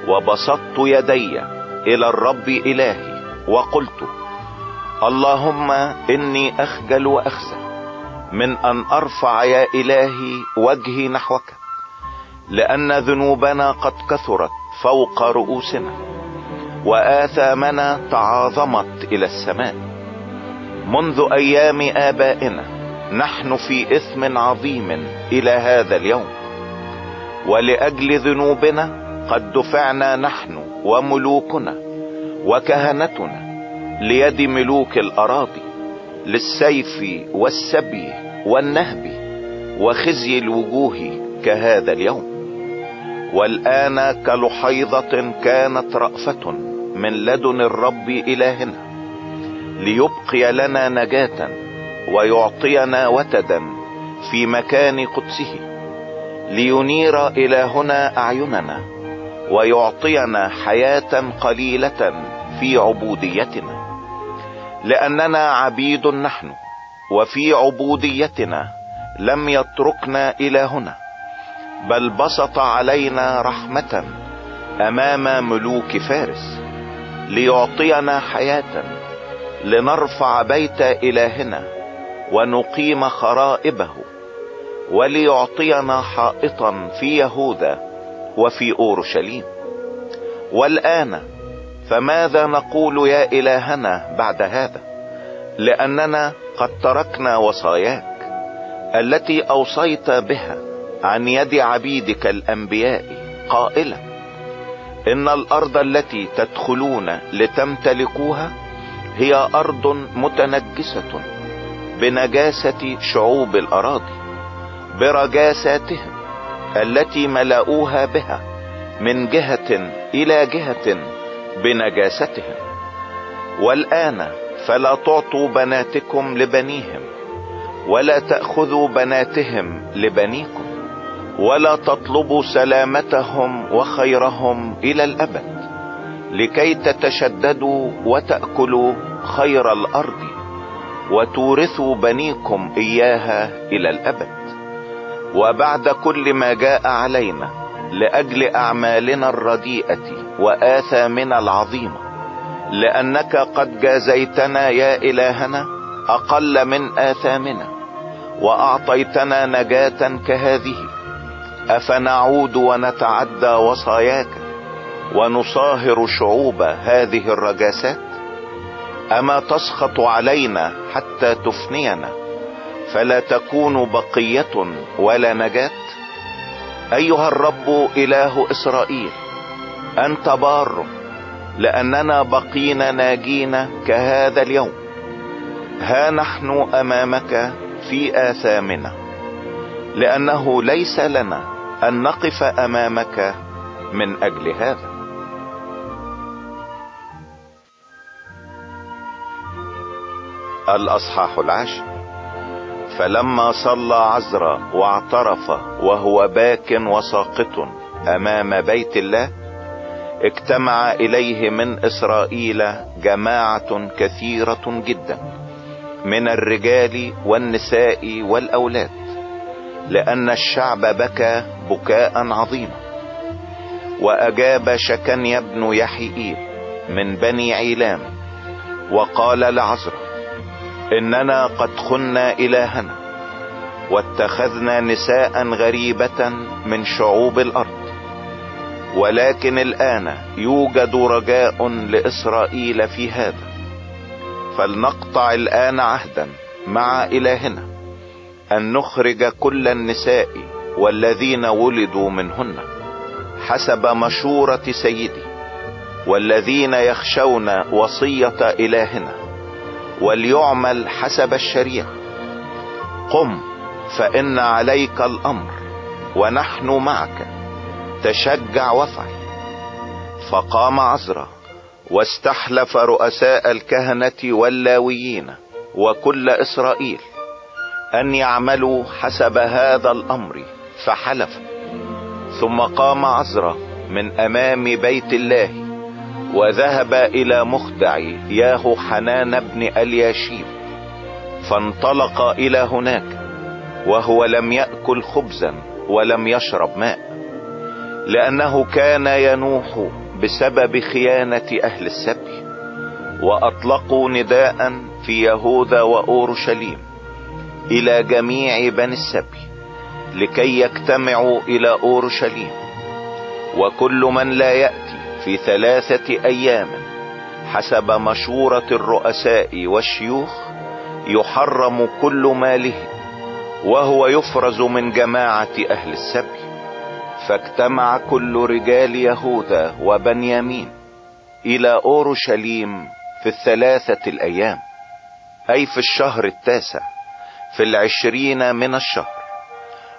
S1: وبسطت يدي إلى الرب إلهي وقلت اللهم إني أخجل واخزى من أن أرفع يا إلهي وجهي نحوك لأن ذنوبنا قد كثرت فوق رؤوسنا وآثامنا تعاظمت إلى السماء. منذ أيام آبائنا نحن في إثم عظيم إلى هذا اليوم ولأجل ذنوبنا قد دفعنا نحن وملوكنا وكهنتنا ليد ملوك الأراضي للسيف والسبي والنهب وخزي الوجوه كهذا اليوم. والآن كلحيضة كانت رأفة من لدن الرب إلهنا ليبقي لنا نجاة ويعطينا وتدا في مكان قدسه لينير إلهنا أعيننا ويعطينا حياة قليلة في عبوديتنا. لأننا عبيد نحن وفي عبوديتنا لم يتركنا الهنا بل بسط علينا رحمة أمام ملوك فارس ليعطينا حياة لنرفع بيت إلهنا ونقيم خرائبه وليعطينا حائطا في يهوذا وفي أورشليم. والآن فماذا نقول يا إلهنا بعد هذا؟ لأننا قد تركنا وصاياك التي أوصيت بها عن يد عبيدك الأنبياء قائلا. إن الأرض التي تدخلون لتمتلكوها هي أرض متنجسة بنجاسة شعوب الأراضي برجاساتهم التي ملأوها بها من جهة إلى جهة بنجاستهم. والآن فلا تعطوا بناتكم لبنيهم ولا تأخذوا بناتهم لبنيكم ولا تطلبوا سلامتهم وخيرهم إلى الأبد لكي تتشددوا وتأكلوا خير الأرض وتورثوا بنيكم إياها إلى الأبد. وبعد كل ما جاء علينا لأجل أعمالنا الرديئة واثامنا العظيمة لأنك قد جازيتنا يا إلهنا أقل من آثامنا وأعطيتنا نجاة كهذه. أفنعود ونتعدى وصاياك ونصاهر شعوب هذه الرجاسات؟ أما تسخط علينا حتى تفنينا فلا تكون بقية ولا نجاة؟ أيها الرب إله إسرائيل انت بار لأننا بقينا ناجين كهذا اليوم. ها نحن أمامك في آثامنا لأنه ليس لنا أن نقف أمامك من أجل هذا. الأصحاح العاشر. فلما صلى عزرا واعترف وهو باك وساقط أمام بيت الله اجتمع إليه من إسرائيل جماعة كثيرة جدا من الرجال والنساء والأولاد لأن الشعب بكى بكاء عظيما. وأجاب شكنيا بن يحيئيل من بني عيلام وقال لعزرا إننا قد خنا إلهنا واتخذنا نساء غريبة من شعوب الأرض. ولكن الآن يوجد رجاء لإسرائيل في هذا. فلنقطع الآن عهدا مع إلهنا أن نخرج كل النساء والذين ولدوا منهن حسب مشورة سيدي والذين يخشون وصية إلهنا وليعمل حسب الشريعة. قم فإن عليك الأمر ونحن معك. تشجع وافعل فقام عزرا واستحلف رؤساء الكهنة واللاويين وكل إسرائيل أن يعملوا حسب هذا الأمر فحلف. ثم قام عزرا من أمام بيت الله وذهب إلى مخدع ياهو حنان بن الياشيب فانطلق إلى هناك وهو لم يأكل خبزا ولم يشرب ماء. لأنه كان ينوح بسبب خيانة أهل السبي وأطلقوا نداء في يهوذا وأورشليم إلى جميع بني السبي لكي يجتمعوا إلى أورشليم. وكل من لا يأتي في ثلاثة أيام حسب مشورة الرؤساء والشيوخ يحرم كل ماله وهو يفرز من جماعة أهل السبي. فاجتمع كل رجال يهوذا وبنيامين إلى أورشليم في الثلاثة الأيام أي في الشهر التاسع في العشرين من الشهر.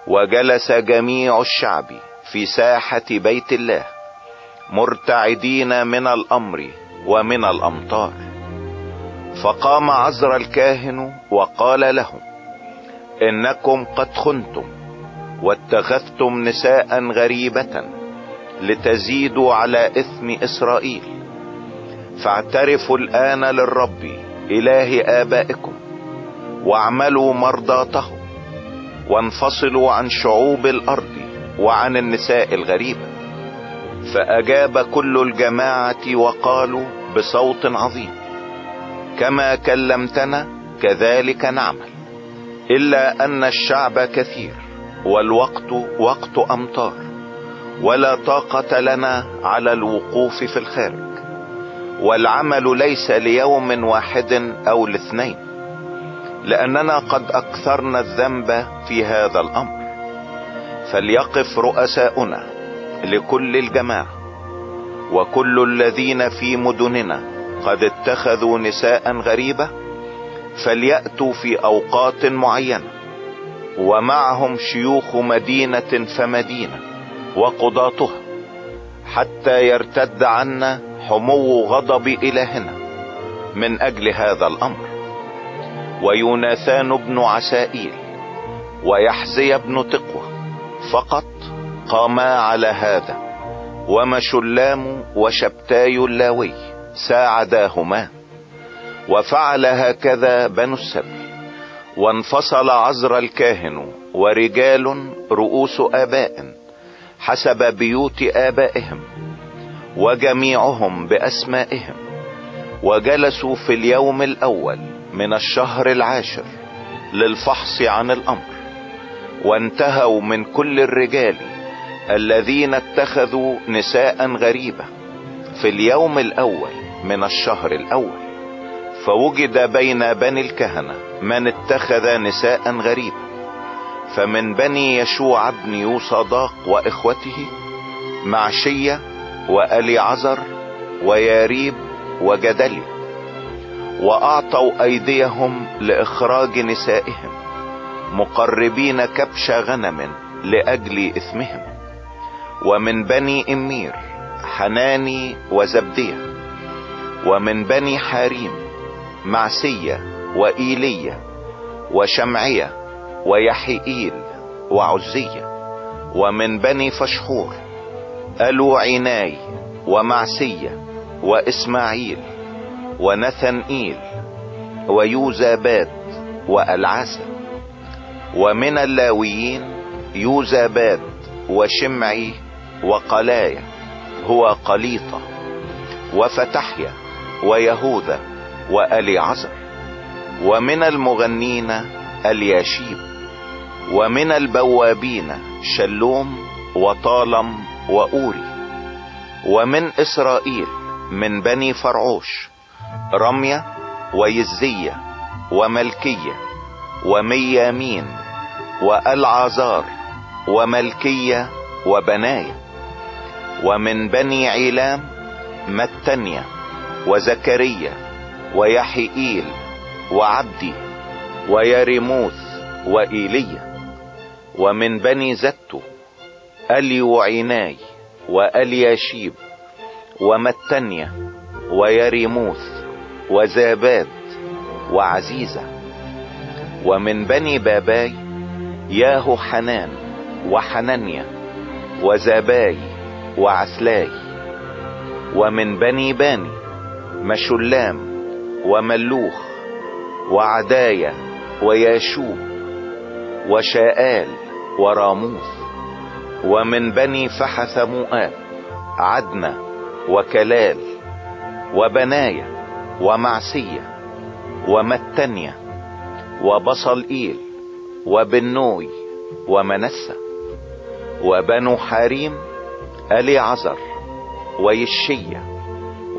S1: وجلس جميع الشعب في ساحة بيت الله مرتعدين من الأمر ومن الأمطار. فقام عزر الكاهن وقال لهم إنكم قد خنتم. واتخذتم نساء غريبة لتزيدوا على إثم إسرائيل. فاعترفوا الآن للرب إله آبائكم واعملوا مرضاته وانفصلوا عن شعوب الأرض وعن النساء الغريبة. فأجاب كل الجماعة وقالوا بصوت عظيم كما كلمتنا كذلك نعمل إلا أن الشعب كثير. والوقت وقت أمطار ولا طاقة لنا على الوقوف في الخارج والعمل ليس ليوم واحد أو لاثنين لأننا قد أكثرنا الذنب في هذا الأمر. فليقف رؤساؤنا لكل الجماعة وكل الذين في مدننا قد اتخذوا نساء غريبة فليأتوا في أوقات معينة. ومعهم شيوخ مدينة فمدينة وقضاتها حتى يرتد عنا حمو غضب إلهنا من أجل هذا الأمر. ويوناثان بن عسائيل ويحزي بن تقوى فقط قاما على هذا ومشلام وشبتاي اللاوي ساعداهما وفعل هكذا بنو السبي. وانفصل عزر الكاهن ورجال رؤوس آباء حسب بيوت آبائهم وجميعهم بأسمائهم وجلسوا في اليوم الأول من الشهر العاشر للفحص عن الأمر وانتهوا من كل الرجال الذين اتخذوا نساء غريبة في اليوم الأول من الشهر الأول فوجد بين بني الكهنة من اتخذ نساء غريبة فمن بني يشوع بن يوصداق وإخوته معشية والي عزر وياريب وجدليا وأعطوا أيديهم لإخراج نسائهم مقربين كبش غنم لأجل إثمهم ومن بني إمير حناني وزبدية ومن بني حاريم معسية وإيلية وشمعية ويحيئيل وعزية ومن بني فشحور ألو عناي ومعسية وإسماعيل ونثنئيل ويوزاباد وألعاسة ومن اللاويين يوزاباد وشمعي وقلايا هو قليطة وفتحيا ويهوذا وألي عزر. ومن المغنين الياشيب ومن البوابين شلوم وطالم وأوري ومن إسرائيل من بني فرعوش رمية ويزية وملكية وميامين وألعازار وملكية وبنايا ومن بني عيلام متنيا وزكريا ويحيئيل وعبدي ويريموث وإيليا ومن بني زتو أليوعيناي وألياشيب ومتنيا ويريموث وزاباد وعزيزة ومن بني باباي ياهو حنان وحنانيا وزاباي وعسلاي ومن بني باني مشلام وملوخ وعدايا وياشوب وشاءال وراموث ومن بني فحث مؤاب عدنا وكلال وبنايا ومعسية ومتنيا وبصل إيل وبنوي ومنسة وبنو حريم ألي عزر ويشية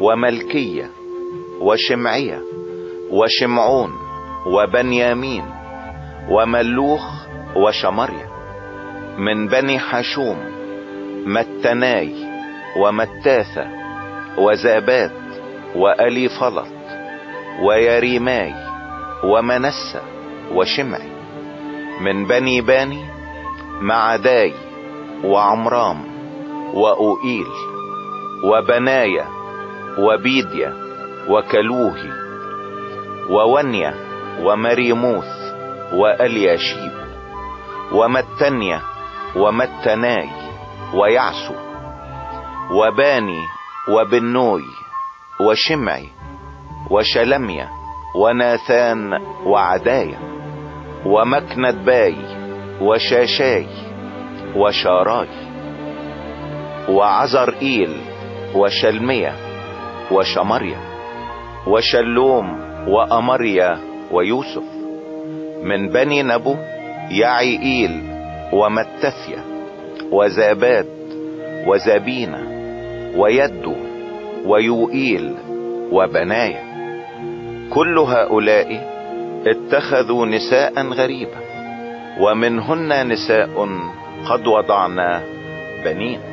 S1: وملكية وشمعية وشمعون وبنيامين وملوخ وشمريا من بني حشوم متناي ومتاثة وزابات وألي فلط ويريماي ومنسة وشمعي. من بني باني معداي وعمرام وأوئيل وبنايا وبيديا وكلوهي وونيا ومريموث وألياشيب ومتنيا ومتناي ويعسو وباني وبنوي وشمعي وشلميا وناثان وعدايا ومكند باي وشاشاي وشاراي وعزر إيل وشلمية وشمريا وشلوم وأمريا ويوسف من بني نبو يعيئيل ومتثيا وزاباد وزابينا ويدو ويوئيل وبنايا. كل هؤلاء اتخذوا نساء غريبة ومنهن نساء قد وضعنا بنين.